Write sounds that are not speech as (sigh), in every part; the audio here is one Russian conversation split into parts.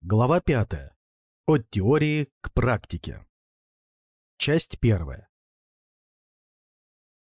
Глава 5. От теории к практике. Часть первая.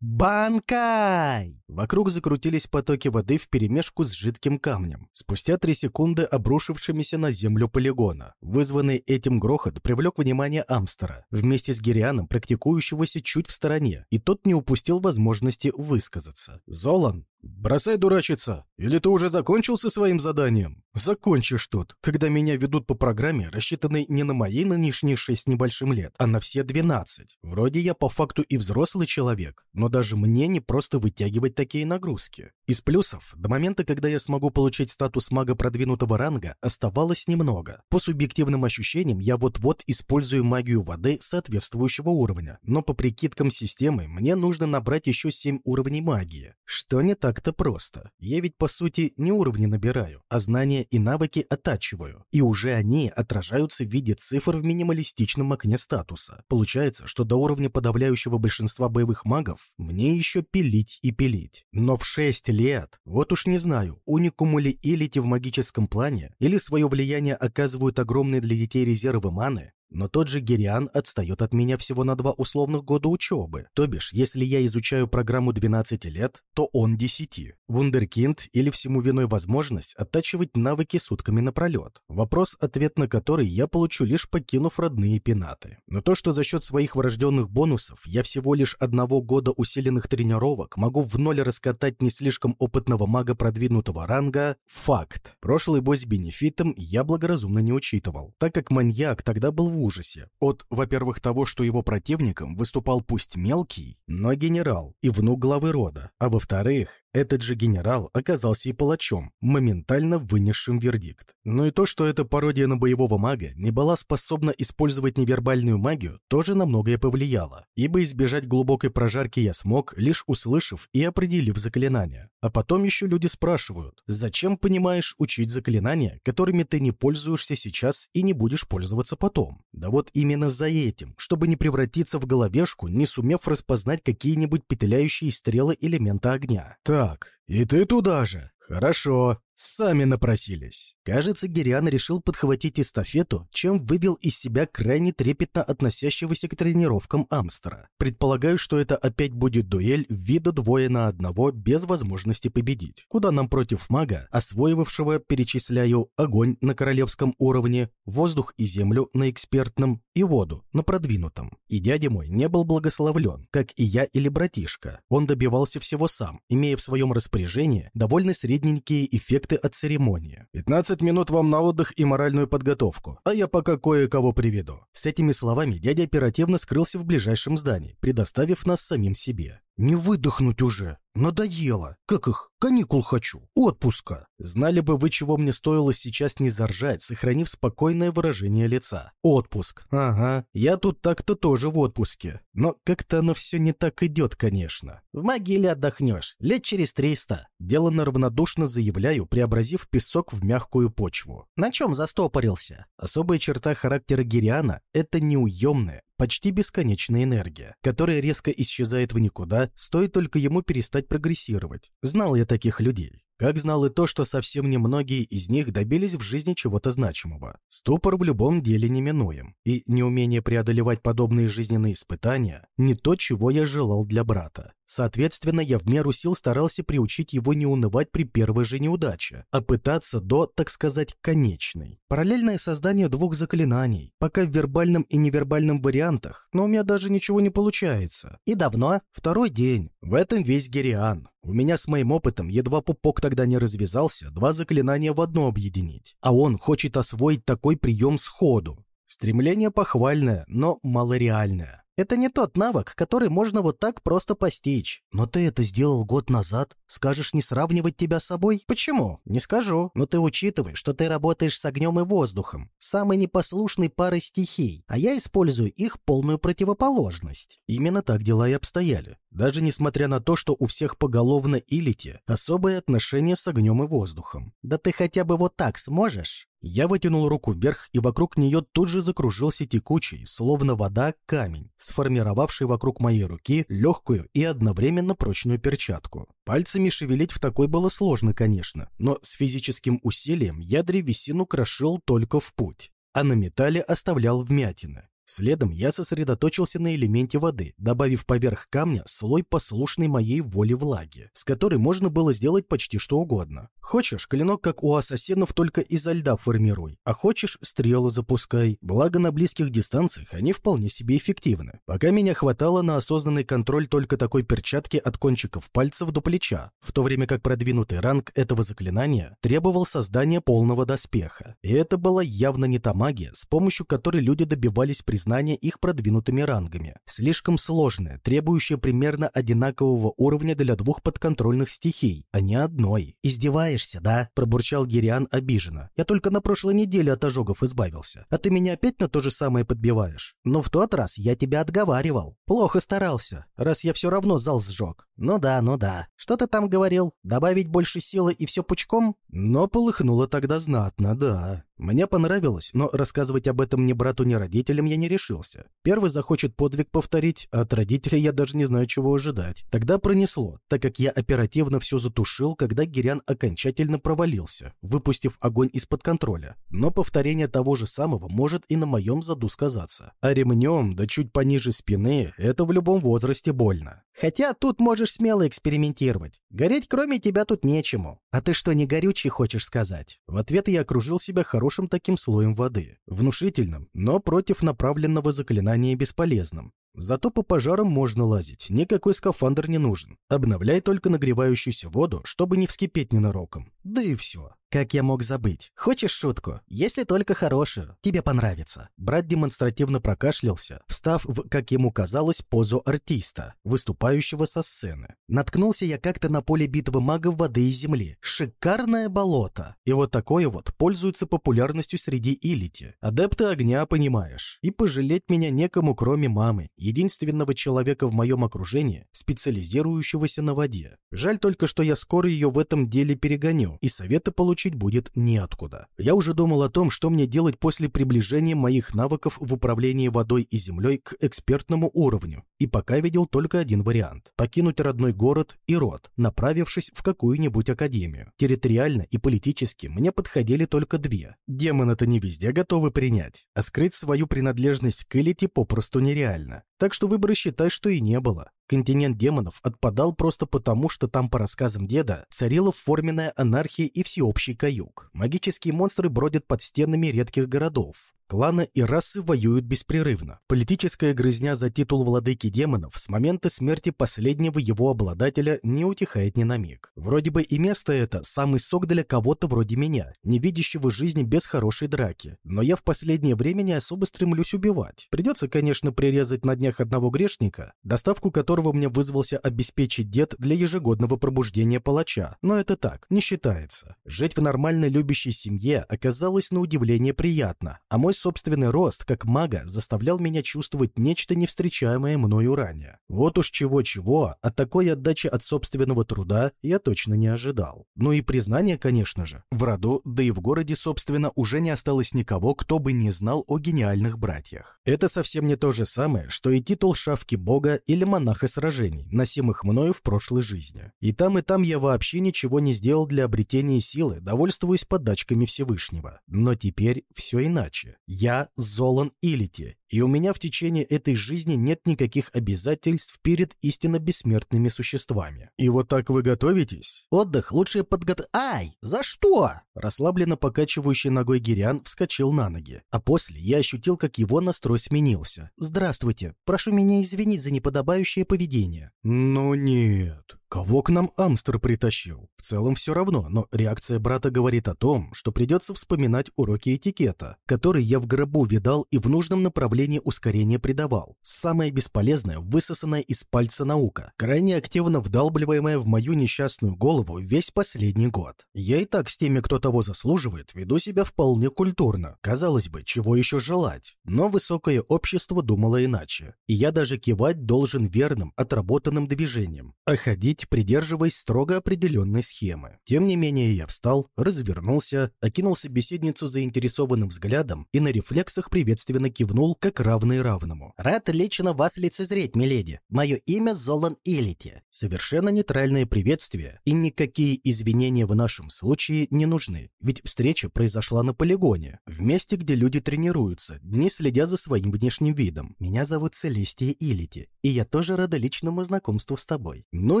«Банкай!» Вокруг закрутились потоки воды вперемешку с жидким камнем, спустя три секунды обрушившимися на землю полигона. Вызванный этим грохот привлек внимание Амстера, вместе с Гирианом, практикующегося чуть в стороне, и тот не упустил возможности высказаться. «Золан, бросай дурачиться! Или ты уже закончил со своим заданием?» «Закончишь тут, когда меня ведут по программе, рассчитанной не на мои нынешние шесть небольшим лет, а на все двенадцать. Вроде я по факту и взрослый человек, но даже мне не просто вытягивать такие нагрузки. Из плюсов, до момента, когда я смогу получить статус мага продвинутого ранга, оставалось немного. По субъективным ощущениям, я вот-вот использую магию воды соответствующего уровня, но по прикидкам системы мне нужно набрать еще 7 уровней магии, что не так-то просто. Я ведь, по сути, не уровни набираю, а знания и навыки оттачиваю, и уже они отражаются в виде цифр в минималистичном окне статуса. Получается, что до уровня подавляющего большинства боевых магов мне еще пилить и пилить. Но в 6 лет, вот уж не знаю, уникуму ли элити в магическом плане, или свое влияние оказывают огромные для детей резервы маны, но тот же Гериан отстает от меня всего на два условных года учебы. То бишь, если я изучаю программу 12 лет, то он 10. Вундеркинд или всему виной возможность оттачивать навыки сутками напролет. Вопрос-ответ на который я получу лишь покинув родные пенаты. Но то, что за счет своих врожденных бонусов я всего лишь одного года усиленных тренировок могу в ноль раскатать не слишком опытного мага продвинутого ранга – факт. Прошлый бой с бенефитом я благоразумно не учитывал, так как маньяк тогда был в ужасе. От, во-первых, того, что его противником выступал пусть мелкий, но генерал и внук главы рода, а во-вторых, этот же генерал оказался и палачом, моментально вынесшим вердикт. Но и то, что эта пародия на боевого мага не была способна использовать невербальную магию, тоже на многое повлияло, ибо избежать глубокой прожарки я смог, лишь услышав и определив заклинания. А потом еще люди спрашивают, зачем понимаешь учить заклинания, которыми ты не пользуешься сейчас и не будешь пользоваться потом? Да вот именно за этим, чтобы не превратиться в головешку, не сумев распознать какие-нибудь петляющие стрелы элемента огня. Так, и ты туда же. Хорошо, сами напросились. Кажется, Гириан решил подхватить эстафету, чем вывел из себя крайне трепетно относящегося к тренировкам Амстера. Предполагаю, что это опять будет дуэль вида двое на одного без возможности победить. Куда нам против мага, освоивавшего, перечисляю, огонь на королевском уровне, воздух и землю на экспертном и воду на продвинутом. И дядя мой не был благословлен, как и я или братишка. Он добивался всего сам, имея в своем распоряжении довольно средненькие эффекты от церемонии. 15 15 минут вам на отдых и моральную подготовку, а я пока кое-кого приведу». С этими словами дядя оперативно скрылся в ближайшем здании, предоставив нас самим себе. «Не выдохнуть уже! Надоело! Как их? Каникул хочу! Отпуска!» Знали бы вы, чего мне стоило сейчас не заржать, сохранив спокойное выражение лица. Отпуск. Ага, я тут так-то тоже в отпуске. Но как-то оно все не так идет, конечно. В могиле отдохнешь, лет через триста. Делано равнодушно заявляю, преобразив песок в мягкую почву. На чем застопорился? Особая черта характера Гириана – это неуемная, почти бесконечная энергия, которая резко исчезает в никуда, стоит только ему перестать прогрессировать. Знал я таких людей. Как знал и то, что совсем немногие из них добились в жизни чего-то значимого. Ступор в любом деле неминуем, и неумение преодолевать подобные жизненные испытания – не то, чего я желал для брата. Соответственно, я в меру сил старался приучить его не унывать при первой же неудаче, а пытаться до, так сказать, конечной. Параллельное создание двух заклинаний, пока в вербальном и невербальном вариантах, но у меня даже ничего не получается. И давно? Второй день. В этом весь Гериан. У меня с моим опытом едва пупок тогда не развязался, два заклинания в одно объединить. А он хочет освоить такой прием сходу. Стремление похвальное, но малореальное. Это не тот навык, который можно вот так просто постичь. Но ты это сделал год назад. Скажешь не сравнивать тебя с собой? Почему? Не скажу. Но ты учитывай, что ты работаешь с огнем и воздухом. Самой непослушной парой стихий. А я использую их полную противоположность. Именно так дела и обстояли. Даже несмотря на то, что у всех поголовно илите особое отношение с огнем и воздухом. Да ты хотя бы вот так сможешь? Я вытянул руку вверх, и вокруг нее тут же закружился текучий, словно вода, камень, сформировавший вокруг моей руки легкую и одновременно прочную перчатку. Пальцами шевелить в такой было сложно, конечно, но с физическим усилием я древесину крошил только в путь а на металле оставлял вмятины. Следом я сосредоточился на элементе воды, добавив поверх камня слой послушной моей воле влаги, с которой можно было сделать почти что угодно. Хочешь, клинок, как у ассасинов, только изо льда формируй, а хочешь, стрелу запускай. Благо, на близких дистанциях они вполне себе эффективны. Пока меня хватало на осознанный контроль только такой перчатки от кончиков пальцев до плеча, в то время как продвинутый ранг этого заклинания требовал создания полного доспеха. И это была явно не та магия, с помощью которой люди добивались при признания их продвинутыми рангами. Слишком сложное, требующее примерно одинакового уровня для двух подконтрольных стихий, а не одной. «Издеваешься, да?» – пробурчал Гириан обиженно. «Я только на прошлой неделе от ожогов избавился. А ты меня опять на то же самое подбиваешь? Но в тот раз я тебя отговаривал. Плохо старался, раз я все равно зал сжег. Ну да, ну да. Что ты там говорил? Добавить больше силы и все пучком? Но полыхнуло тогда знатно, да. Мне понравилось, но рассказывать об этом ни брату, ни родителям я не решился. Первый захочет подвиг повторить, а от родителей я даже не знаю, чего ожидать. Тогда пронесло, так как я оперативно все затушил, когда Гирян окончательно провалился, выпустив огонь из-под контроля. Но повторение того же самого может и на моем заду сказаться. А ремнем, да чуть пониже спины, это в любом возрасте больно. Хотя тут можешь смело экспериментировать. Гореть кроме тебя тут нечему. А ты что, не горючий хочешь сказать? В ответ я окружил себя хорошим таким слоем воды. Внушительным, но против направленного заклинания бесполезным. Зато по пожарам можно лазить, никакой скафандр не нужен. Обновляй только нагревающуюся воду, чтобы не вскипеть ненароком. Да и все. Как я мог забыть? Хочешь шутку? Если только хорошую. Тебе понравится. Брат демонстративно прокашлялся, встав в, как ему казалось, позу артиста, выступающего со сцены. Наткнулся я как-то на поле битвы магов воды и земли. Шикарное болото. И вот такое вот пользуется популярностью среди илити. Адепты огня, понимаешь. И пожалеть меня некому, кроме мамы, единственного человека в моем окружении, специализирующегося на воде. Жаль только, что я скоро ее в этом деле перегоню, и советы получить будет неоткуда. Я уже думал о том, что мне делать после приближения моих навыков в управлении водой и землей к экспертному уровню, и пока видел только один вариант – покинуть родной город и род, направившись в какую-нибудь академию. Территориально и политически мне подходили только две. Демон это не везде готовы принять, а скрыть свою принадлежность к элите попросту нереально. Так что выбора считай, что и не было. Континент демонов отпадал просто потому, что там, по рассказам деда, царила форменная анархия и всеобщий каюк. Магические монстры бродят под стенами редких городов, Кланы и расы воюют беспрерывно. Политическая грызня за титул владыки демонов с момента смерти последнего его обладателя не утихает ни на миг. Вроде бы и место это самый сок для кого-то вроде меня, не видящего жизни без хорошей драки. Но я в последнее время не особо стремлюсь убивать. Придется, конечно, прирезать на днях одного грешника, доставку которого мне вызвался обеспечить дед для ежегодного пробуждения палача. Но это так, не считается. Жить в нормальной любящей семье оказалось на удивление приятно, а мой собственный рост, как мага, заставлял меня чувствовать нечто невстречаемое мною ранее. Вот уж чего-чего, а такой отдачи от собственного труда я точно не ожидал. Ну и признание, конечно же. В роду, да и в городе, собственно, уже не осталось никого, кто бы не знал о гениальных братьях. Это совсем не то же самое, что и титул шавки бога или монаха сражений, носимых мною в прошлой жизни. И там, и там я вообще ничего не сделал для обретения силы, довольствуясь подачками Всевышнего. Но теперь все иначе. Я Золан Илити, и у меня в течение этой жизни нет никаких обязательств перед истинно бессмертными существами. И вот так вы готовитесь? Отдых лучше подгот... Ай! За что? Расслабленно покачивающий ногой Гириан вскочил на ноги. А после я ощутил, как его настрой сменился. «Здравствуйте. Прошу меня извинить за неподобающее поведение». «Ну нет. Кого к нам Амстер притащил? В целом все равно, но реакция брата говорит о том, что придется вспоминать уроки этикета, которые я в гробу видал и в нужном направлении направлении ускорение придавал. Самое бесполезное, высосанное из пальца наука, крайне активно вдалбливаемая в мою несчастную голову весь последний год. Я и так с теми, кто того заслуживает, веду себя вполне культурно. Казалось бы, чего еще желать? Но высокое общество думало иначе. И я даже кивать должен верным, отработанным движением, а ходить, придерживаясь строго определенной схемы. Тем не менее, я встал, развернулся, окинул собеседницу заинтересованным взглядом и на рефлексах приветственно кивнул, как равный равному. «Рад лично вас лицезреть, миледи. Мое имя Золан Элити». Совершенно нейтральное приветствие, и никакие извинения в нашем случае не нужны, ведь встреча произошла на полигоне, в месте, где люди тренируются, не следя за своим внешним видом. «Меня зовут Целестия Илити, и я тоже рада личному знакомству с тобой». «Ну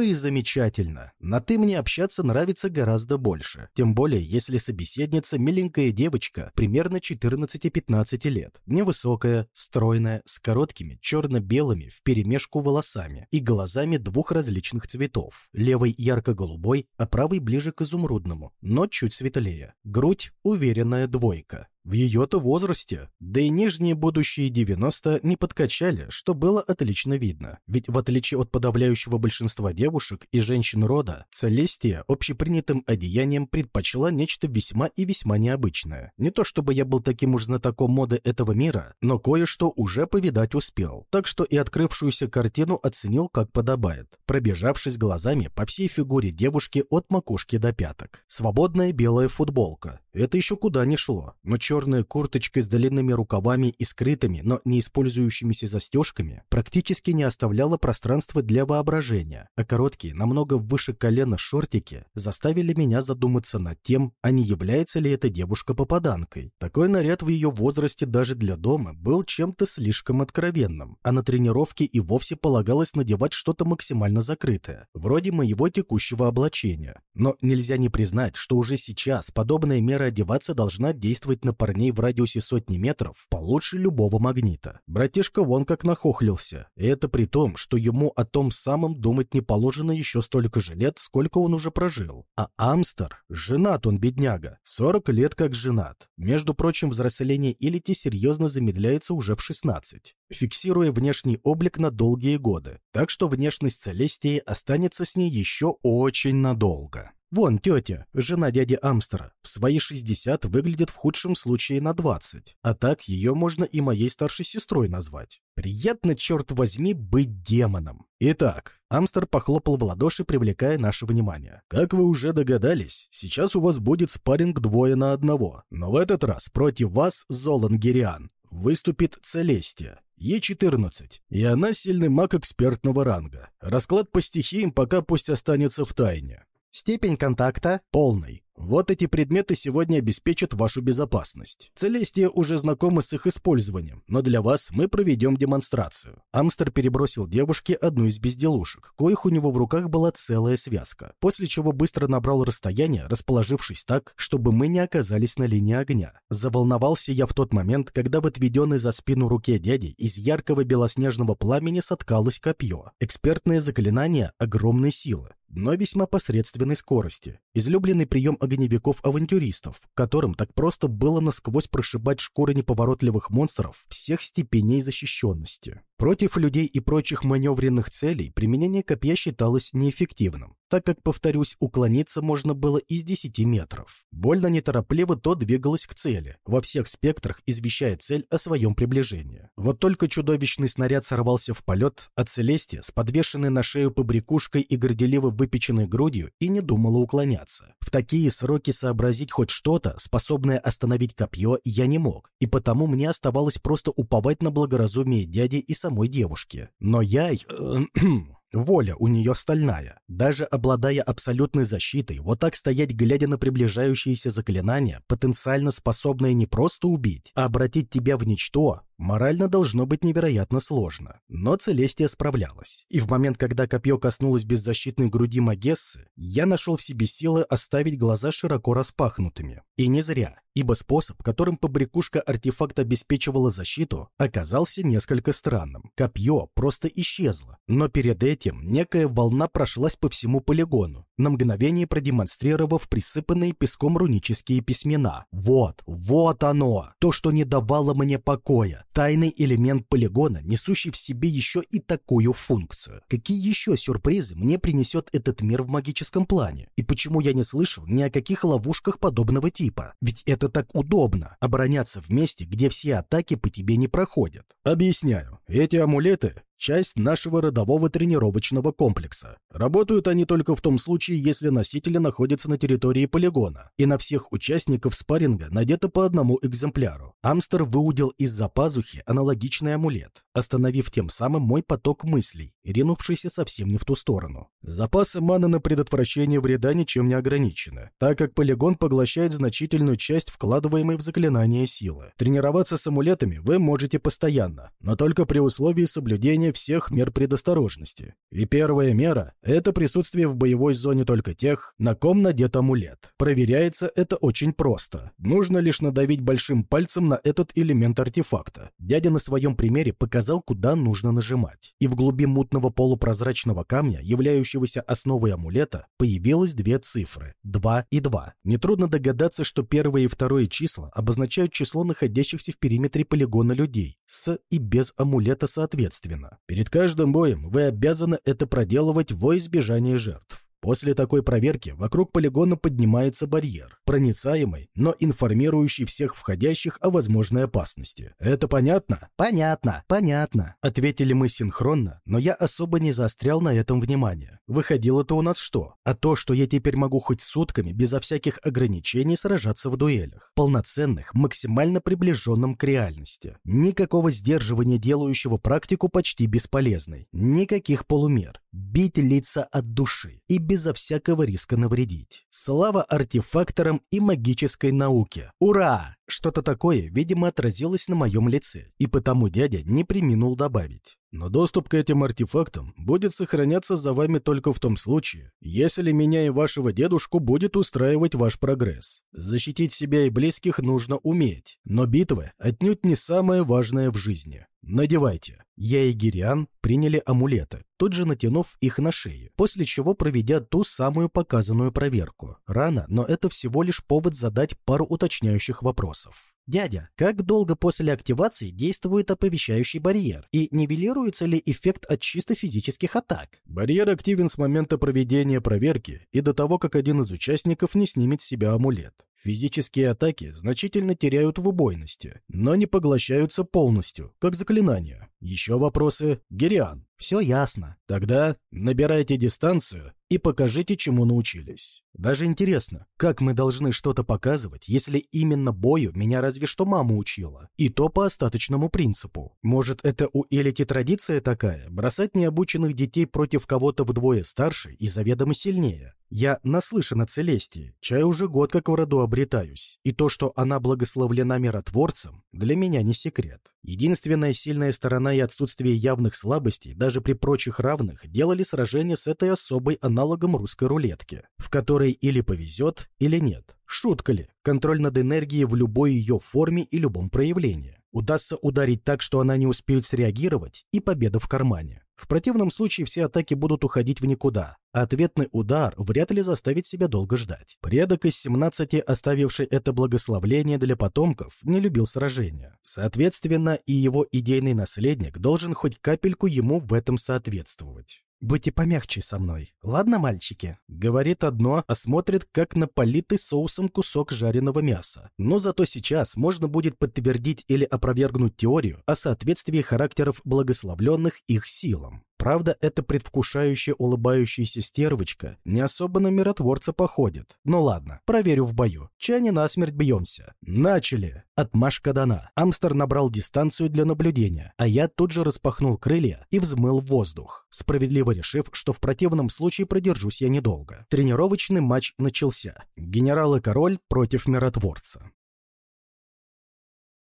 и замечательно. На «ты» мне общаться нравится гораздо больше, тем более, если собеседница миленькая девочка, примерно 14-15 лет, невысокая, стройная, с короткими черно-белыми вперемешку волосами и глазами двух различных цветов. Левый ярко-голубой, а правый ближе к изумрудному, но чуть светлее. Грудь – уверенная двойка. В ее-то возрасте, да и нижние будущие 90 не подкачали, что было отлично видно. Ведь в отличие от подавляющего большинства девушек и женщин рода, Целестия общепринятым одеянием предпочла нечто весьма и весьма необычное. Не то чтобы я был таким уж знатоком моды этого мира, но кое-что уже повидать успел. Так что и открывшуюся картину оценил как подобает, пробежавшись глазами по всей фигуре девушки от макушки до пяток. Свободная белая футболка. Это еще куда не шло, но черная курточка с длинными рукавами и скрытыми, но не использующимися застежками, практически не оставляла пространства для воображения, а короткие, намного выше колена шортики заставили меня задуматься над тем, а не является ли эта девушка попаданкой. Такой наряд в ее возрасте даже для дома был чем-то слишком откровенным, а на тренировке и вовсе полагалось надевать что-то максимально закрытое, вроде моего текущего облачения. Но нельзя не признать, что уже сейчас подобная мера одеваться должна действовать на парней в радиусе сотни метров получше любого магнита. Братишка вон как нахохлился. И это при том, что ему о том самом думать не положено еще столько же лет, сколько он уже прожил. А Амстер, женат он, бедняга, 40 лет как женат. Между прочим, взросление Илити серьезно замедляется уже в 16 фиксируя внешний облик на долгие годы, так что внешность Целестии останется с ней еще очень надолго. Вон тетя, жена дяди Амстера, в свои 60 выглядит в худшем случае на 20, а так ее можно и моей старшей сестрой назвать. Приятно, черт возьми, быть демоном. Итак, Амстер похлопал в ладоши, привлекая наше внимание. Как вы уже догадались, сейчас у вас будет спарринг двое на одного, но в этот раз против вас Золан Гириан выступит Целестия. Е14, и она сильный маг экспертного ранга. Расклад по стихиям пока пусть останется в тайне. Степень контакта полный. Вот эти предметы сегодня обеспечат вашу безопасность. Целестия уже знакомы с их использованием, но для вас мы проведем демонстрацию. Амстер перебросил девушке одну из безделушек, коих у него в руках была целая связка, после чего быстро набрал расстояние, расположившись так, чтобы мы не оказались на линии огня. Заволновался я в тот момент, когда в отведенной за спину руке дяди из яркого белоснежного пламени соткалось копье. Экспертное заклинание огромной силы но весьма посредственной скорости. Излюбленный прием огневиков-авантюристов, которым так просто было насквозь прошибать шкуры неповоротливых монстров всех степеней защищенности. Против людей и прочих маневренных целей применение копья считалось неэффективным, так как, повторюсь, уклониться можно было из 10 метров. Больно неторопливо то двигалось к цели, во всех спектрах извещая цель о своем приближении. Вот только чудовищный снаряд сорвался в полет, а Целестия, с подвешенной на шею побрякушкой и горделиво выпеченной грудью, и не думала уклоняться. В такие сроки сообразить хоть что-то, способное остановить копье, я не мог, и потому мне оставалось просто уповать на благоразумие дяди и самой девушки. Но я... (clears throat) Воля у нее стальная. Даже обладая абсолютной защитой, вот так стоять, глядя на приближающиеся заклинания, потенциально способные не просто убить, а обратить тебя в ничто, Морально должно быть невероятно сложно, но Целестия справлялась. И в момент, когда копье коснулось беззащитной груди Магессы, я нашел в себе силы оставить глаза широко распахнутыми. И не зря, ибо способ, которым побрякушка артефакт обеспечивала защиту, оказался несколько странным. Копье просто исчезло, но перед этим некая волна прошлась по всему полигону, на мгновение продемонстрировав присыпанные песком рунические письмена. Вот, вот оно, то, что не давало мне покоя. Тайный элемент полигона, несущий в себе еще и такую функцию. Какие еще сюрпризы мне принесет этот мир в магическом плане? И почему я не слышал ни о каких ловушках подобного типа? Ведь это так удобно, обороняться в месте, где все атаки по тебе не проходят. Объясняю. Эти амулеты часть нашего родового тренировочного комплекса. Работают они только в том случае, если носители находятся на территории полигона, и на всех участников спарринга надето по одному экземпляру. Амстер выудил из-за пазухи аналогичный амулет, остановив тем самым мой поток мыслей, ринувшийся совсем не в ту сторону. Запасы маны на предотвращение вреда ничем не ограничены, так как полигон поглощает значительную часть вкладываемой в заклинание силы. Тренироваться с амулетами вы можете постоянно, но только при условии соблюдения соблюдение всех мер предосторожности. И первая мера – это присутствие в боевой зоне только тех, на ком надет амулет. Проверяется это очень просто. Нужно лишь надавить большим пальцем на этот элемент артефакта. Дядя на своем примере показал, куда нужно нажимать. И в глуби мутного полупрозрачного камня, являющегося основой амулета, появилось две цифры – 2 и 2. Нетрудно догадаться, что первое и второе числа обозначают число находящихся в периметре полигона людей, с и без амулета соответственно. Перед каждым боем вы обязаны это проделывать во избежание жертв. После такой проверки вокруг полигона поднимается барьер, проницаемый, но информирующий всех входящих о возможной опасности. Это понятно? Понятно, понятно. Ответили мы синхронно, но я особо не заострял на этом внимание. Выходило-то у нас что? А то, что я теперь могу хоть сутками, безо всяких ограничений сражаться в дуэлях. Полноценных, максимально приближенным к реальности. Никакого сдерживания, делающего практику почти бесполезной. Никаких полумер. Бить лица от души. И без безо всякого риска навредить. Слава артефакторам и магической науке. Ура! Что-то такое, видимо, отразилось на моем лице, и потому дядя не приминул добавить. Но доступ к этим артефактам будет сохраняться за вами только в том случае, если меня и вашего дедушку будет устраивать ваш прогресс. Защитить себя и близких нужно уметь, но битвы отнюдь не самое важное в жизни. Надевайте. Я и Гириан приняли амулеты, тут же натянув их на шею, после чего проведя ту самую показанную проверку. Рано, но это всего лишь повод задать пару уточняющих вопросов. «Дядя, как долго после активации действует оповещающий барьер? И нивелируется ли эффект от чисто физических атак?» Барьер активен с момента проведения проверки и до того, как один из участников не снимет с себя амулет. Физические атаки значительно теряют в убойности, но не поглощаются полностью, как заклинания. Еще вопросы? Гериан. Все ясно. Тогда набирайте дистанцию и покажите, чему научились. Даже интересно, как мы должны что-то показывать, если именно бою меня разве что мама учила, и то по остаточному принципу. Может, это у Элити традиция такая, бросать необученных детей против кого-то вдвое старше и заведомо сильнее? Я наслышан о Целестии, чай уже год как в роду обретаюсь, и то, что она благословлена миротворцем, для меня не секрет. Единственная сильная сторона и отсутствие явных слабостей даже при прочих равных делали сражение с этой особой аналогом русской рулетки, в которой или повезет, или нет. Шутка ли? Контроль над энергией в любой ее форме и любом проявлении. Удастся ударить так, что она не успеет среагировать, и победа в кармане. В противном случае все атаки будут уходить в никуда, а ответный удар вряд ли заставит себя долго ждать. Предок из 17, оставивший это благословление для потомков, не любил сражения. Соответственно, и его идейный наследник должен хоть капельку ему в этом соответствовать. «Будьте помягче со мной, ладно, мальчики?» Говорит одно, а смотрит, как на политый соусом кусок жареного мяса. Но зато сейчас можно будет подтвердить или опровергнуть теорию о соответствии характеров благословленных их силам. Правда, эта предвкушающая улыбающаяся стервочка не особо на миротворца походит. Ну ладно, проверю в бою. Чай не насмерть бьемся. Начали! Отмашка дана. Амстер набрал дистанцию для наблюдения, а я тут же распахнул крылья и взмыл в воздух, справедливо решив, что в противном случае продержусь я недолго. Тренировочный матч начался. Генерал и король против миротворца.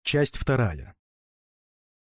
Часть вторая.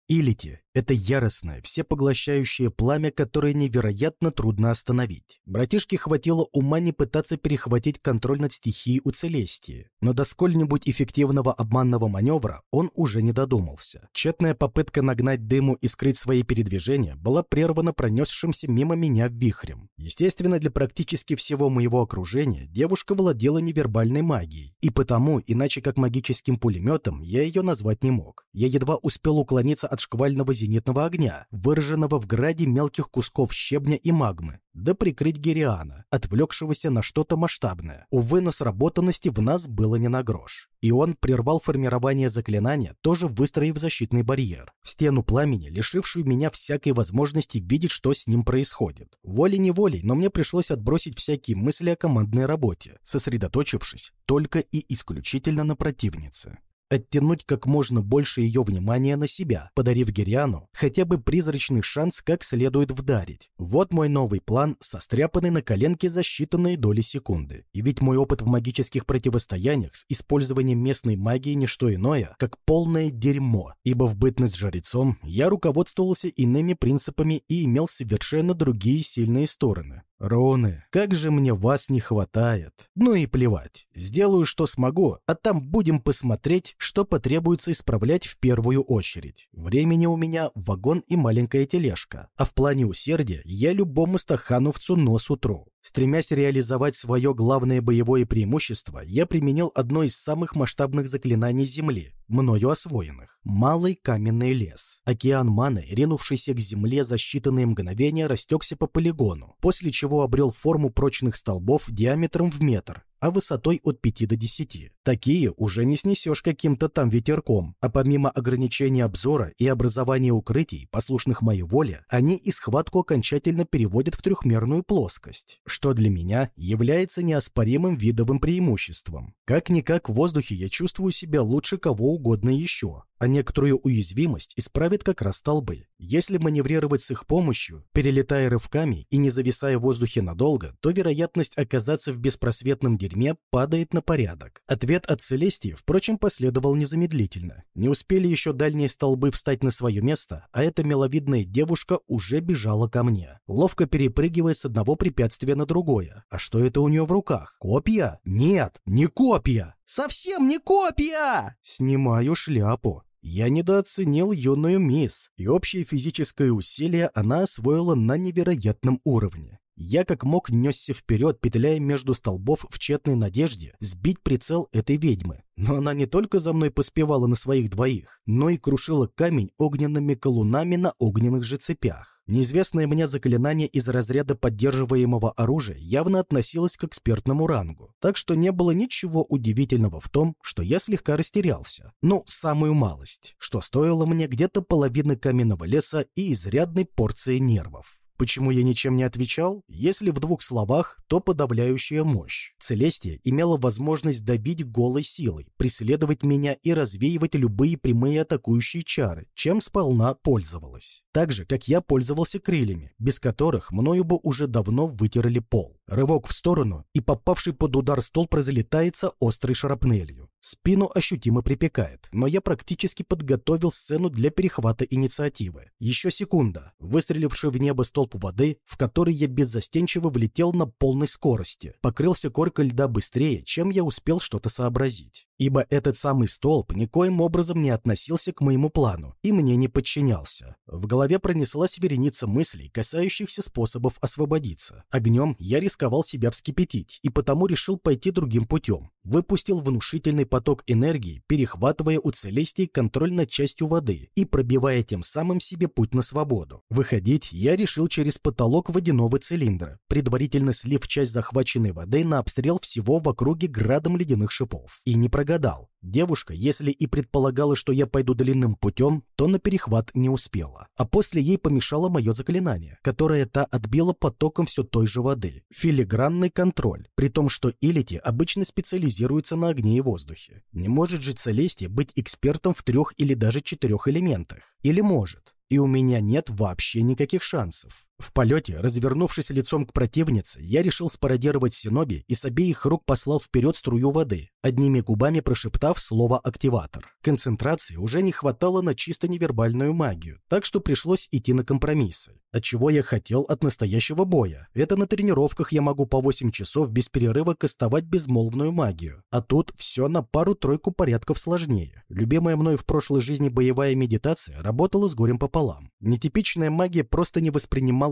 Илити, Это яростное, всепоглощающее пламя, которое невероятно трудно остановить. Братишке хватило ума не пытаться перехватить контроль над стихией у Целестии, но до сколь-нибудь эффективного обманного маневра он уже не додумался. Тщетная попытка нагнать дыму и скрыть свои передвижения была прервана пронесшимся мимо меня вихрем. Естественно, для практически всего моего окружения девушка владела невербальной магией, и потому, иначе как магическим пулеметом, я ее назвать не мог. Я едва успел уклониться от шквального зенитного огня, выраженного в граде мелких кусков щебня и магмы, да прикрыть Гериана, отвлекшегося на что-то масштабное. Увы, но сработанности в нас было не на грош. И он прервал формирование заклинания, тоже выстроив защитный барьер. Стену пламени, лишившую меня всякой возможности видеть, что с ним происходит. Волей-неволей, но мне пришлось отбросить всякие мысли о командной работе, сосредоточившись только и исключительно на противнице оттянуть как можно больше ее внимания на себя, подарив Гириану хотя бы призрачный шанс как следует вдарить. Вот мой новый план, состряпанный на коленке за считанные доли секунды. И ведь мой опыт в магических противостояниях с использованием местной магии не что иное, как полное дерьмо, ибо в бытность жрецом я руководствовался иными принципами и имел совершенно другие сильные стороны. «Роны, как же мне вас не хватает!» «Ну и плевать. Сделаю, что смогу, а там будем посмотреть, что потребуется исправлять в первую очередь. Времени у меня вагон и маленькая тележка, а в плане усердия я любому стахановцу нос утру. Стремясь реализовать свое главное боевое преимущество, я применил одно из самых масштабных заклинаний Земли, мною освоенных – малый каменный лес. Океан маны, ринувшийся к земле за считанные мгновения, растекся по полигону, после чего обрел форму прочных столбов диаметром в метр, а высотой от 5 до 10. Такие уже не снесешь каким-то там ветерком, а помимо ограничения обзора и образования укрытий, послушных моей воле, они и схватку окончательно переводят в трехмерную плоскость, что для меня является неоспоримым видовым преимуществом. Как-никак в воздухе я чувствую себя лучше кого угодно еще, а некоторую уязвимость исправит как раз столбы. Если маневрировать с их помощью, перелетая рывками и не зависая в воздухе надолго, то вероятность оказаться в беспросветном дерьме падает на порядок. Ответ от Целестии, впрочем, последовал незамедлительно. Не успели еще дальние столбы встать на свое место, а эта миловидная девушка уже бежала ко мне, ловко перепрыгивая с одного препятствия на другое. А что это у нее в руках? Копья? Нет, не копья! Совсем не копья! Снимаю шляпу. Я недооценил юную мисс, и общее физическое усилие она освоила на невероятном уровне. Я как мог несся вперед, петляя между столбов в тщетной надежде сбить прицел этой ведьмы. Но она не только за мной поспевала на своих двоих, но и крушила камень огненными колунами на огненных же цепях. Неизвестное мне заклинание из разряда поддерживаемого оружия явно относилось к экспертному рангу, так что не было ничего удивительного в том, что я слегка растерялся. Ну, самую малость, что стоило мне где-то половины каменного леса и изрядной порции нервов. Почему я ничем не отвечал? Если в двух словах, то подавляющая мощь. Целестия имела возможность добить голой силой, преследовать меня и развеивать любые прямые атакующие чары, чем сполна пользовалась. Так же, как я пользовался крыльями, без которых мною бы уже давно вытерли пол. Рывок в сторону, и попавший под удар стол прозалетается острой шарапнелью. Спину ощутимо припекает, но я практически подготовил сцену для перехвата инициативы. Еще секунда. Выстреливший в небо столб воды, в который я беззастенчиво влетел на полной скорости, покрылся коркой льда быстрее, чем я успел что-то сообразить ибо этот самый столб никоим образом не относился к моему плану и мне не подчинялся. В голове пронеслась вереница мыслей, касающихся способов освободиться. Огнем я рисковал себя вскипятить и потому решил пойти другим путем. Выпустил внушительный поток энергии, перехватывая у Целестии контроль над частью воды и пробивая тем самым себе путь на свободу. Выходить я решил через потолок водяного цилиндра, предварительно слив часть захваченной воды на обстрел всего в округе градом ледяных шипов. И не прогадал прогадал. Девушка, если и предполагала, что я пойду длинным путем, то на перехват не успела. А после ей помешало мое заклинание, которое та отбила потоком все той же воды. Филигранный контроль, при том, что Илити обычно специализируется на огне и воздухе. Не может же Целестия быть экспертом в трех или даже четырех элементах. Или может? И у меня нет вообще никаких шансов. В полете, развернувшись лицом к противнице, я решил спародировать Синоби и с обеих рук послал вперед струю воды, одними губами прошептав слово «активатор». Концентрации уже не хватало на чисто невербальную магию, так что пришлось идти на компромиссы. От чего я хотел от настоящего боя? Это на тренировках я могу по 8 часов без перерыва кастовать безмолвную магию, а тут все на пару-тройку порядков сложнее. Любимая мной в прошлой жизни боевая медитация работала с горем пополам. Нетипичная магия просто не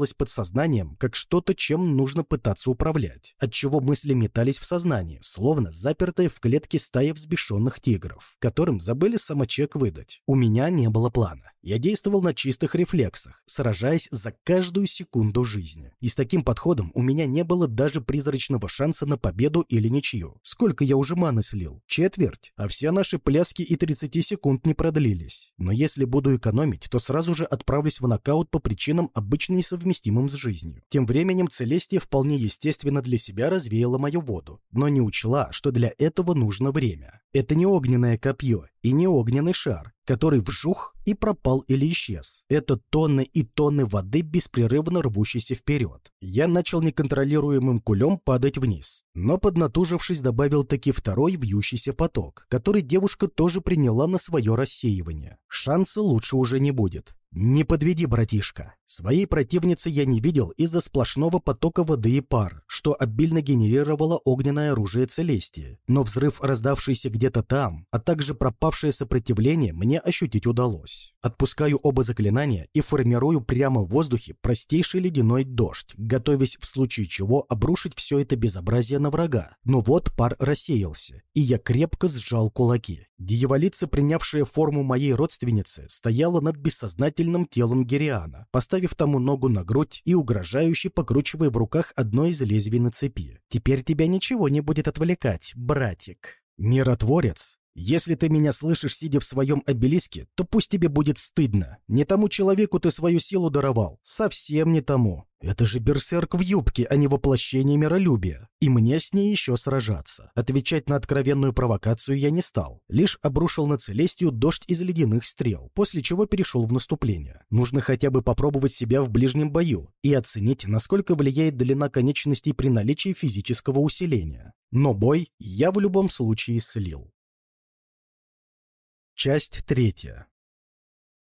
воспринималась подсознанием как что-то, чем нужно пытаться управлять, отчего мысли метались в сознании, словно запертая в клетке стая взбешенных тигров, которым забыли самочек выдать. У меня не было плана. Я действовал на чистых рефлексах, сражаясь за каждую секунду жизни. И с таким подходом у меня не было даже призрачного шанса на победу или ничью. Сколько я уже маны слил? Четверть. А все наши пляски и 30 секунд не продлились. Но если буду экономить, то сразу же отправлюсь в нокаут по причинам обычно несовместимым с жизнью. Тем временем Целестия вполне естественно для себя развеяла мою воду, но не учла, что для этого нужно время. Это не огненное копье и не огненный шар, который вжух и пропал или исчез. Это тонны и тонны воды, беспрерывно рвущейся вперед. Я начал неконтролируемым кулем падать вниз, но поднатужившись добавил таки второй вьющийся поток, который девушка тоже приняла на свое рассеивание. Шанса лучше уже не будет. «Не подведи, братишка!» Своей противницы я не видел из-за сплошного потока воды и пар, что обильно генерировало огненное оружие Целестии. Но взрыв, раздавшийся где-то там, а также пропавшее сопротивление, мне ощутить удалось. Отпускаю оба заклинания и формирую прямо в воздухе простейший ледяной дождь, готовясь в случае чего обрушить все это безобразие на врага. Но вот пар рассеялся, и я крепко сжал кулаки. Дьяволица, принявшая форму моей родственницы, стояла над бессознательным телом Гериана, поставив тому ногу на грудь и угрожающе покручивая в руках одно из лезвий на цепи. «Теперь тебя ничего не будет отвлекать, братик». Миротворец если ты меня слышишь, сидя в своем обелиске, то пусть тебе будет стыдно. Не тому человеку ты свою силу даровал. Совсем не тому. Это же берсерк в юбке, а не воплощение миролюбия. И мне с ней еще сражаться. Отвечать на откровенную провокацию я не стал. Лишь обрушил на Целестию дождь из ледяных стрел, после чего перешел в наступление. Нужно хотя бы попробовать себя в ближнем бою и оценить, насколько влияет длина конечностей при наличии физического усиления. Но бой я в любом случае слил. Часть третья.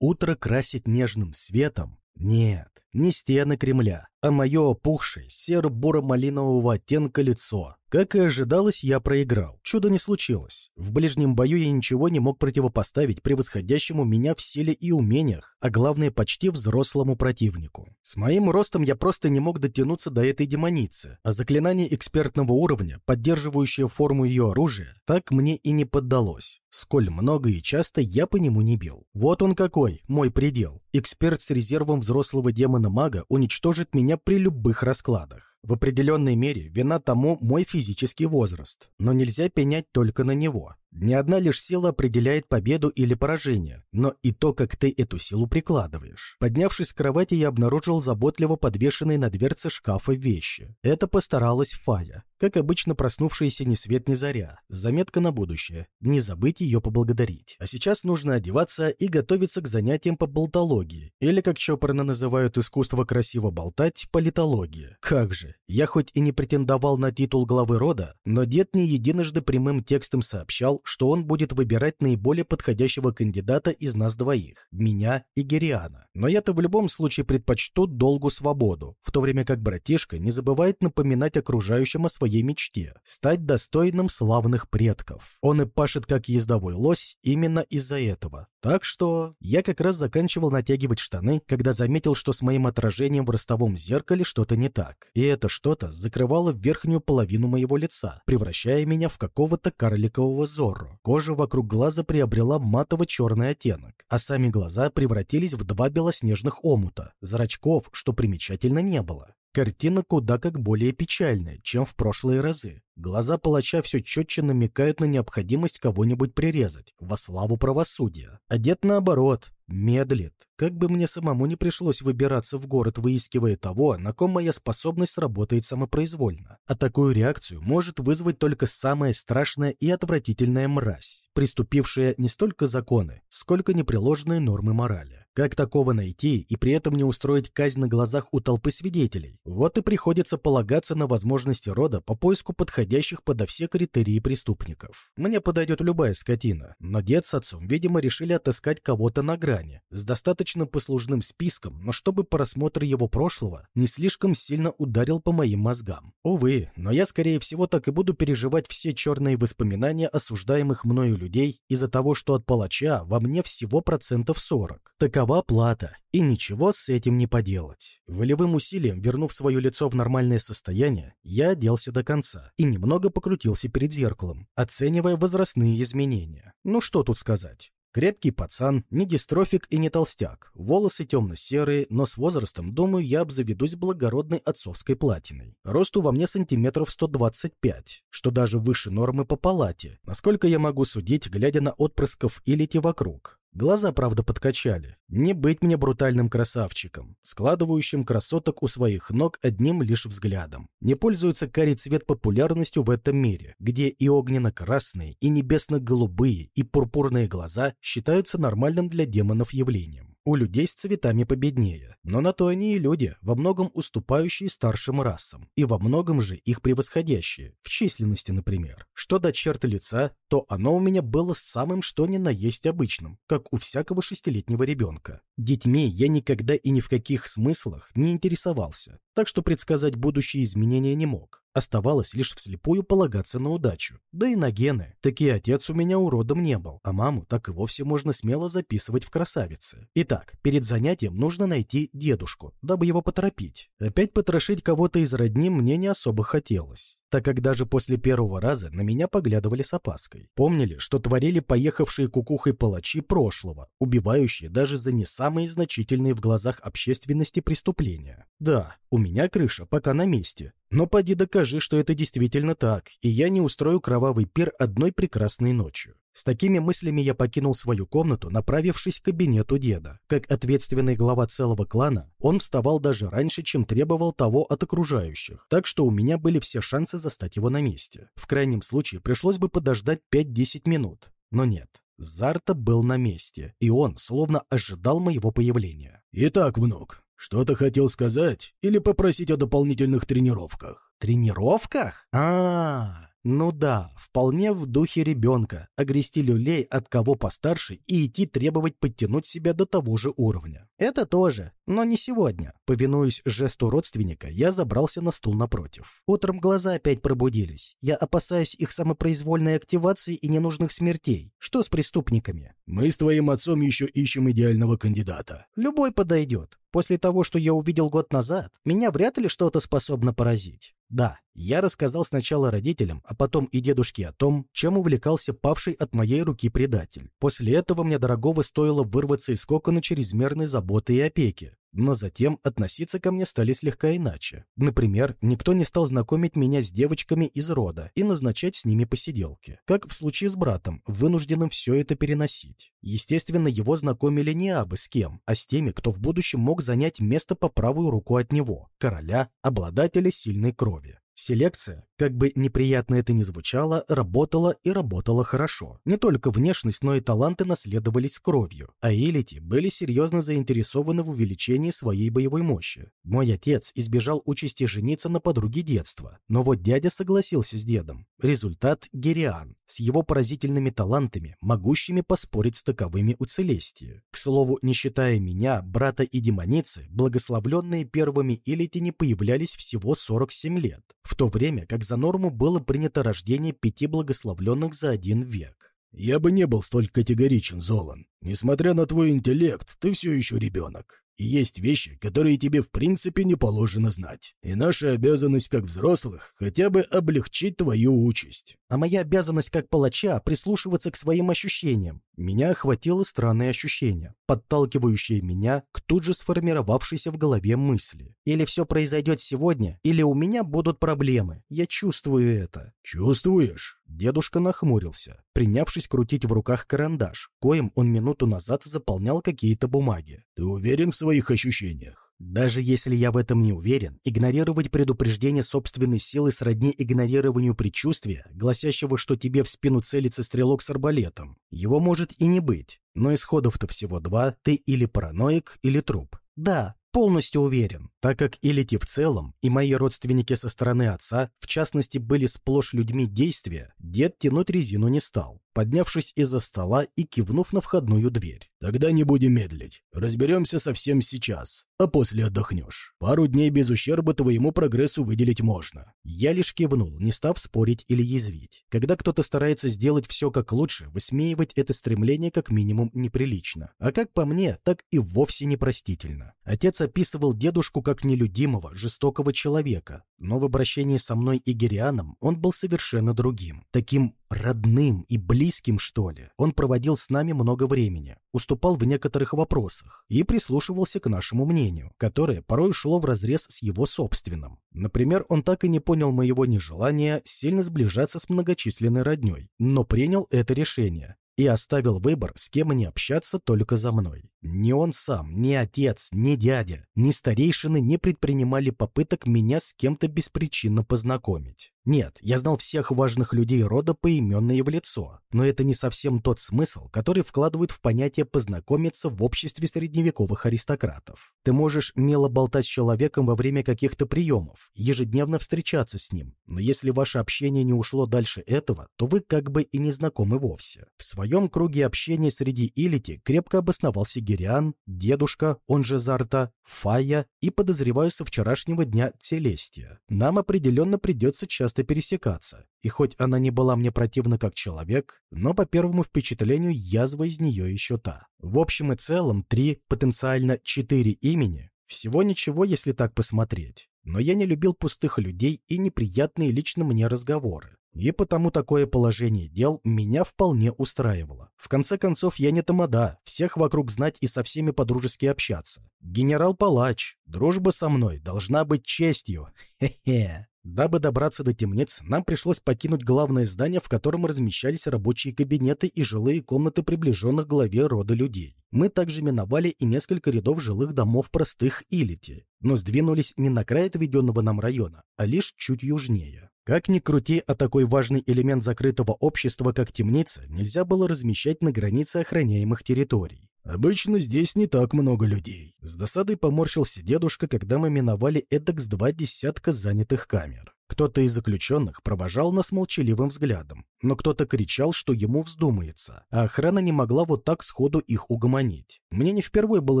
Утро красит нежным светом? Нет, не стены Кремля, а мое опухшее серо-буро-малинового оттенка лицо. Как и ожидалось, я проиграл. Чудо не случилось. В ближнем бою я ничего не мог противопоставить превосходящему меня в силе и умениях, а главное, почти взрослому противнику. С моим ростом я просто не мог дотянуться до этой демоницы, а заклинание экспертного уровня, поддерживающее форму ее оружия, так мне и не поддалось. Сколь много и часто я по нему не бил. Вот он какой, мой предел. Эксперт с резервом взрослого демона-мага уничтожит меня при любых раскладах. В определенной мере вина тому мой физический возраст, но нельзя пенять только на него. Не одна лишь сила определяет победу или поражение, но и то, как ты эту силу прикладываешь. Поднявшись с кровати, я обнаружил заботливо подвешенные на дверце шкафа вещи. Это постаралась Фая. Как обычно, проснувшаяся ни свет ни заря. Заметка на будущее. Не забыть ее поблагодарить. А сейчас нужно одеваться и готовиться к занятиям по болтологии. Или, как чопорно называют искусство красиво болтать, политология. Как же, я хоть и не претендовал на титул главы рода, но дед не единожды прямым текстом сообщал, что он будет выбирать наиболее подходящего кандидата из нас двоих, меня и Гериана. Но я-то в любом случае предпочту долгу свободу, в то время как братишка не забывает напоминать окружающим о своей мечте – стать достойным славных предков. Он и пашет как ездовой лось именно из-за этого. Так что я как раз заканчивал натягивать штаны, когда заметил, что с моим отражением в ростовом зеркале что-то не так. И это что-то закрывало верхнюю половину моего лица, превращая меня в какого-то карликового зорро. Кожа вокруг глаза приобрела матово-черный оттенок, а сами глаза превратились в два белоснежных омута. Зрачков, что примечательно, не было. Картина куда как более печальная, чем в прошлые разы. Глаза палача все четче намекают на необходимость кого-нибудь прирезать, во славу правосудия. Одет наоборот, медлит. Как бы мне самому не пришлось выбираться в город, выискивая того, на ком моя способность работает самопроизвольно. А такую реакцию может вызвать только самая страшная и отвратительная мразь, приступившая не столько законы, сколько непреложные нормы морали. Как такого найти и при этом не устроить казнь на глазах у толпы свидетелей? Вот и приходится полагаться на возможности рода по поиску подходящих подо все критерии преступников. Мне подойдет любая скотина, но дед с отцом, видимо, решили отыскать кого-то на грани, с достаточно послужным списком, но чтобы просмотр его прошлого не слишком сильно ударил по моим мозгам. Увы, но я, скорее всего, так и буду переживать все черные воспоминания осуждаемых мною людей из-за того, что от палача во мне всего процентов 40. Такова Такова плата, и ничего с этим не поделать. Волевым усилием, вернув свое лицо в нормальное состояние, я оделся до конца и немного покрутился перед зеркалом, оценивая возрастные изменения. Ну что тут сказать. Крепкий пацан, не дистрофик и не толстяк, волосы темно-серые, но с возрастом, думаю, я обзаведусь благородной отцовской платиной. Росту во мне сантиметров 125, что даже выше нормы по палате, насколько я могу судить, глядя на отпрысков и лети вокруг. Глаза, правда, подкачали. Не быть мне брутальным красавчиком, складывающим красоток у своих ног одним лишь взглядом. Не пользуется карий цвет популярностью в этом мире, где и огненно-красные, и небесно-голубые, и пурпурные глаза считаются нормальным для демонов явлением. У людей с цветами победнее, но на то они и люди, во многом уступающие старшим расам, и во многом же их превосходящие, в численности, например. Что до черт лица, то оно у меня было самым что ни на есть обычным, как у всякого шестилетнего ребенка. Детьми я никогда и ни в каких смыслах не интересовался, так что предсказать будущие изменения не мог. Оставалось лишь вслепую полагаться на удачу. Да и на гены. Таки отец у меня уродом не был, а маму так и вовсе можно смело записывать в красавицы. Итак, перед занятием нужно найти дедушку, дабы его поторопить. Опять потрошить кого-то из родни мне не особо хотелось так как даже после первого раза на меня поглядывали с опаской. Помнили, что творили поехавшие кукухой палачи прошлого, убивающие даже за не самые значительные в глазах общественности преступления. Да, у меня крыша пока на месте, но поди докажи, что это действительно так, и я не устрою кровавый пир одной прекрасной ночью. С такими мыслями я покинул свою комнату, направившись к кабинету деда. Как ответственный глава целого клана, он вставал даже раньше, чем требовал того от окружающих, так что у меня были все шансы застать его на месте. В крайнем случае пришлось бы подождать 5-10 минут. Но нет, Зарта был на месте, и он словно ожидал моего появления. «Итак, внук, что-то хотел сказать или попросить о дополнительных тренировках?» «Тренировках? А, -а, -а ну да, вполне в духе ребенка, огрести люлей от кого постарше и идти требовать подтянуть себя до того же уровня. Это тоже, но не сегодня. Повинуясь жесту родственника, я забрался на стул напротив. Утром глаза опять пробудились. Я опасаюсь их самопроизвольной активации и ненужных смертей. Что с преступниками? Мы с твоим отцом еще ищем идеального кандидата. Любой подойдет. После того, что я увидел год назад, меня вряд ли что-то способно поразить. Да, я рассказал сначала родителям, а потом и дедушке о том, чем увлекался павший от моей руки предатель. После этого мне дорогого стоило вырваться из кокона чрезмерной заботы и опеки. Но затем относиться ко мне стали слегка иначе. Например, никто не стал знакомить меня с девочками из рода и назначать с ними посиделки. Как в случае с братом, вынужденным все это переносить. Естественно, его знакомили не абы с кем, а с теми, кто в будущем мог занять место по правую руку от него – короля, обладателя сильной крови. Селекция, как бы неприятно это ни звучало, работала и работала хорошо. Не только внешность, но и таланты наследовались кровью, а элити были серьезно заинтересованы в увеличении своей боевой мощи. Мой отец избежал участи жениться на подруге детства, но вот дядя согласился с дедом. Результат – Гериан, с его поразительными талантами, могущими поспорить с таковыми у Целестии. К слову, не считая меня, брата и демоницы, благословленные первыми элити не появлялись всего 47 лет в то время как за норму было принято рождение пяти благословленных за один век. «Я бы не был столь категоричен, Золан. Несмотря на твой интеллект, ты все еще ребенок. И есть вещи, которые тебе в принципе не положено знать. И наша обязанность как взрослых хотя бы облегчить твою участь. А моя обязанность как палача прислушиваться к своим ощущениям. Меня охватило странное ощущение, подталкивающее меня к тут же сформировавшейся в голове мысли. Или все произойдет сегодня, или у меня будут проблемы. Я чувствую это. Чувствуешь? Дедушка нахмурился, принявшись крутить в руках карандаш, коим он минуту назад заполнял какие-то бумаги. «Ты уверен в своих ощущениях?» Даже если я в этом не уверен, игнорировать предупреждение собственной силы сродни игнорированию предчувствия, гласящего, что тебе в спину целится стрелок с арбалетом. Его может и не быть, но исходов-то всего два, ты или параноик, или труп. Да, полностью уверен, так как и Лети в целом, и мои родственники со стороны отца, в частности, были сплошь людьми действия, дед тянуть резину не стал, поднявшись из-за стола и кивнув на входную дверь. «Тогда не будем медлить. Разберемся совсем сейчас, а после отдохнешь. Пару дней без ущерба твоему прогрессу выделить можно». Я лишь кивнул, не став спорить или язвить. Когда кто-то старается сделать все как лучше, высмеивать это стремление как минимум неприлично. А как по мне, так и вовсе непростительно. Отец описывал дедушку как нелюдимого, жестокого человека, но в обращении со мной и Герианом он был совершенно другим. Таким родным и близким, что ли. Он проводил с нами много времени, уступал в некоторых вопросах и прислушивался к нашему мнению, которое порой шло вразрез с его собственным. Например, он так и не понял моего нежелания сильно сближаться с многочисленной родней, но принял это решение и оставил выбор, с кем мне общаться только за мной. Ни он сам, ни отец, ни дядя, ни старейшины не предпринимали попыток меня с кем-то беспричинно познакомить. Нет, я знал всех важных людей рода поименно и в лицо, но это не совсем тот смысл, который вкладывают в понятие «познакомиться» в обществе средневековых аристократов. Ты можешь мило болтать с человеком во время каких-то приемов, ежедневно встречаться с ним, но если ваше общение не ушло дальше этого, то вы как бы и не знакомы вовсе. В своем круге общения среди Илити крепко обосновался Гириан, дедушка, он же Зарта, Фая и, подозреваю, со вчерашнего дня Целестия. Нам определенно придется часто пересекаться, и хоть она не была мне противна как человек, но по первому впечатлению язва из нее еще та. В общем и целом, три, потенциально четыре имени – всего ничего, если так посмотреть. Но я не любил пустых людей и неприятные лично мне разговоры. И потому такое положение дел меня вполне устраивало. В конце концов, я не тамада, всех вокруг знать и со всеми подружески общаться. Генерал-палач, дружба со мной должна быть честью. (laughs) Хе-хе. Дабы добраться до темниц, нам пришлось покинуть главное здание, в котором размещались рабочие кабинеты и жилые комнаты приближенных главе рода людей. Мы также миновали и несколько рядов жилых домов простых Илити, но сдвинулись не на край отведенного нам района, а лишь чуть южнее. Как ни крути, а такой важный элемент закрытого общества, как темница, нельзя было размещать на границе охраняемых территорий. Обычно здесь не так много людей. С досадой поморщился дедушка, когда мы миновали эдак с два десятка занятых камер. Кто-то из заключенных провожал нас молчаливым взглядом, но кто-то кричал, что ему вздумается, а охрана не могла вот так сходу их угомонить. Мне не впервые было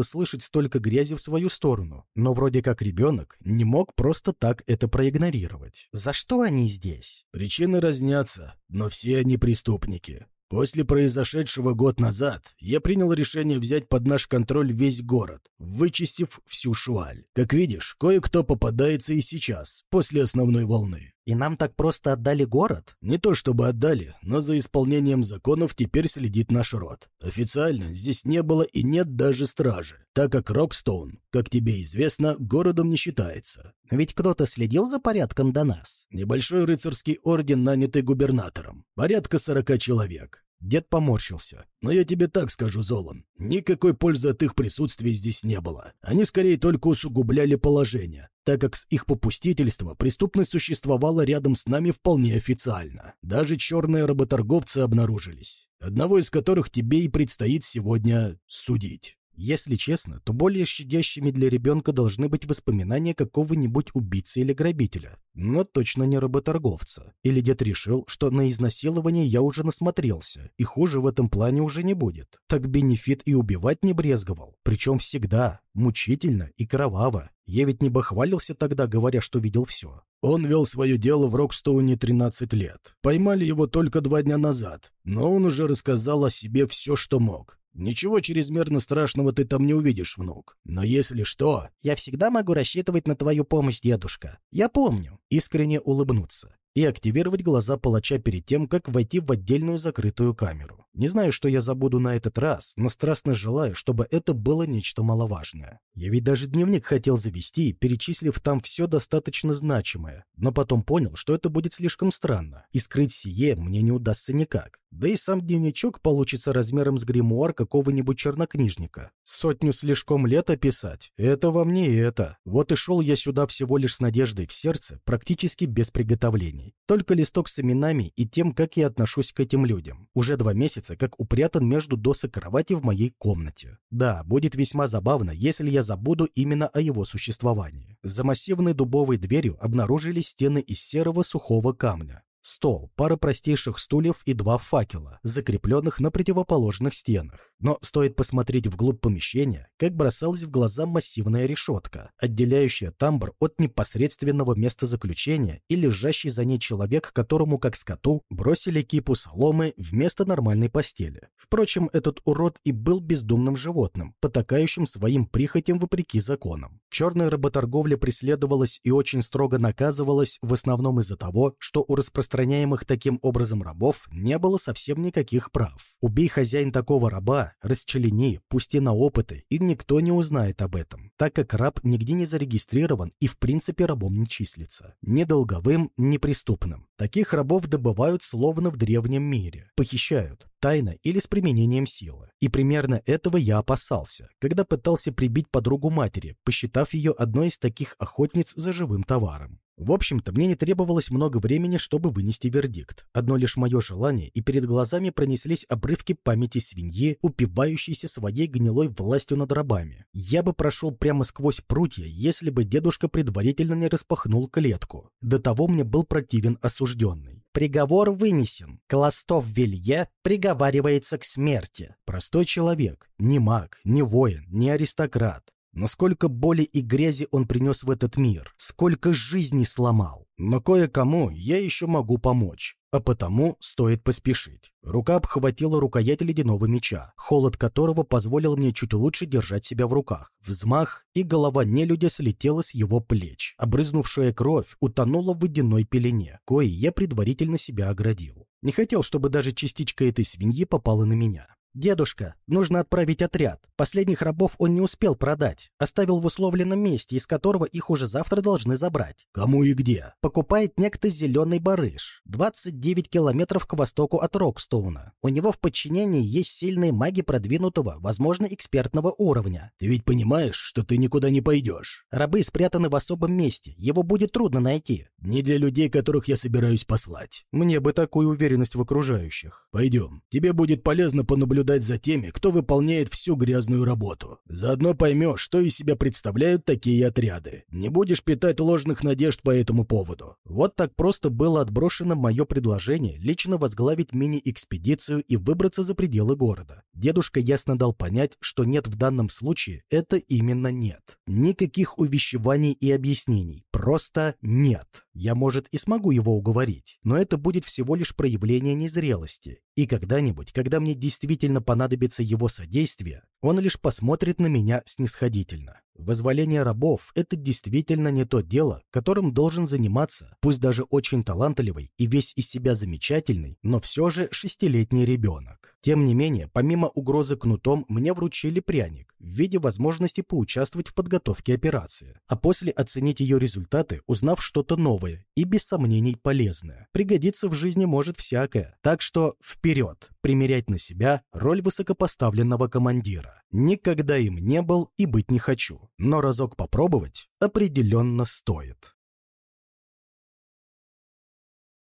слышать столько грязи в свою сторону, но вроде как ребенок не мог просто так это проигнорировать. За что они здесь? Причины разнятся, но все они преступники. После произошедшего год назад я принял решение взять под наш контроль весь город, вычистив всю шваль. Как видишь, кое-кто попадается и сейчас, после основной волны. И нам так просто отдали город? Не то чтобы отдали, но за исполнением законов теперь следит наш род. Официально здесь не было и нет даже стражи, так как Рокстоун, как тебе известно, городом не считается. Ведь кто-то следил за порядком до нас. Небольшой рыцарский орден, нанятый губернатором. Порядка сорока человек. Дед поморщился. «Но я тебе так скажу, Золан, никакой пользы от их присутствия здесь не было. Они скорее только усугубляли положение, так как с их попустительства преступность существовала рядом с нами вполне официально. Даже черные работорговцы обнаружились, одного из которых тебе и предстоит сегодня судить». Если честно, то более щадящими для ребенка должны быть воспоминания какого-нибудь убийцы или грабителя, но точно не работорговца. Или дед решил, что на изнасилование я уже насмотрелся, и хуже в этом плане уже не будет. Так бенефит и убивать не брезговал, причем всегда, мучительно и кроваво. Я ведь не бахвалился тогда, говоря, что видел все. Он вел свое дело в Рокстоуне 13 лет. Поймали его только два дня назад, но он уже рассказал о себе все, что мог. Ничего чрезмерно страшного ты там не увидишь, внук. Но если что... Я всегда могу рассчитывать на твою помощь, дедушка. Я помню. Искренне улыбнуться. И активировать глаза палача перед тем, как войти в отдельную закрытую камеру. Не знаю, что я забуду на этот раз, но страстно желаю, чтобы это было нечто маловажное. Я ведь даже дневник хотел завести, перечислив там все достаточно значимое, но потом понял, что это будет слишком странно, и скрыть сие мне не удастся никак. Да и сам дневничок получится размером с гримуар какого-нибудь чернокнижника. Сотню слишком лет описать — это вам не это. Вот и шел я сюда всего лишь с надеждой в сердце, практически без приготовлений. Только листок с именами и тем, как я отношусь к этим людям. Уже два месяца, как упрятан между досок кровати в моей комнате. Да, будет весьма забавно, если я забуду именно о его существовании. За массивной дубовой дверью обнаружились стены из серого сухого камня. Стол, пара простейших стульев и два факела, закрепленных на противоположных стенах. Но стоит посмотреть вглубь помещения, как бросалась в глаза массивная решетка, отделяющая тамбр от непосредственного места заключения и лежащий за ней человек, которому, как скоту, бросили кипу соломы вместо нормальной постели. Впрочем, этот урод и был бездумным животным, потакающим своим прихотям вопреки законам. Черная работорговля преследовалась и очень строго наказывалась в основном из-за того, что у распространения распространяемых таким образом рабов не было совсем никаких прав. Убей хозяин такого раба, расчелени, пусти на опыты, и никто не узнает об этом, так как раб нигде не зарегистрирован и в принципе рабом не числится. Ни долговым, ни преступным. Таких рабов добывают словно в древнем мире. Похищают, тайно или с применением силы. И примерно этого я опасался, когда пытался прибить подругу матери, посчитав ее одной из таких охотниц за живым товаром. В общем-то, мне не требовалось много времени, чтобы вынести вердикт. Одно лишь мое желание, и перед глазами пронеслись обрывки памяти свиньи, упивающейся своей гнилой властью над рабами. Я бы прошел прямо сквозь прутья, если бы дедушка предварительно не распахнул клетку. До того мне был противен осужденный. Приговор вынесен. Кластов Вилье приговаривается к смерти. Простой человек, не маг, не воин, не аристократ. Но сколько боли и грязи он принес в этот мир, сколько жизней сломал. Но кое-кому я еще могу помочь, а потому стоит поспешить. Рука обхватила рукоять ледяного меча, холод которого позволил мне чуть лучше держать себя в руках. Взмах, и голова нелюдя слетела с его плеч. Обрызнувшая кровь утонула в водяной пелене, коей я предварительно себя оградил. Не хотел, чтобы даже частичка этой свиньи попала на меня. «Дедушка, нужно отправить отряд. Последних рабов он не успел продать. Оставил в условленном месте, из которого их уже завтра должны забрать». «Кому и где?» Покупает некто зеленый барыш. 29 километров к востоку от Рокстоуна. У него в подчинении есть сильные маги продвинутого, возможно, экспертного уровня. «Ты ведь понимаешь, что ты никуда не пойдешь?» «Рабы спрятаны в особом месте. Его будет трудно найти». «Не для людей, которых я собираюсь послать». «Мне бы такую уверенность в окружающих». «Пойдем. Тебе будет полезно понаблюдать наблюдать за теми, кто выполняет всю грязную работу. Заодно поймешь, что из себя представляют такие отряды. Не будешь питать ложных надежд по этому поводу. Вот так просто было отброшено мое предложение лично возглавить мини-экспедицию и выбраться за пределы города. Дедушка ясно дал понять, что нет в данном случае, это именно нет. Никаких увещеваний и объяснений. Просто нет. Я, может, и смогу его уговорить, но это будет всего лишь проявление незрелости. И когда-нибудь, когда мне действительно понадобится его содействие, он лишь посмотрит на меня снисходительно. Вызволение рабов – это действительно не то дело, которым должен заниматься, пусть даже очень талантливый и весь из себя замечательный, но все же шестилетний ребенок. Тем не менее, помимо угрозы кнутом, мне вручили пряник в виде возможности поучаствовать в подготовке операции, а после оценить ее результаты, узнав что-то новое и без сомнений полезное. Пригодится в жизни может всякое, так что вперед, примерять на себя роль высокопоставленного командира. Никогда им не был и быть не хочу, но разок попробовать определенно стоит.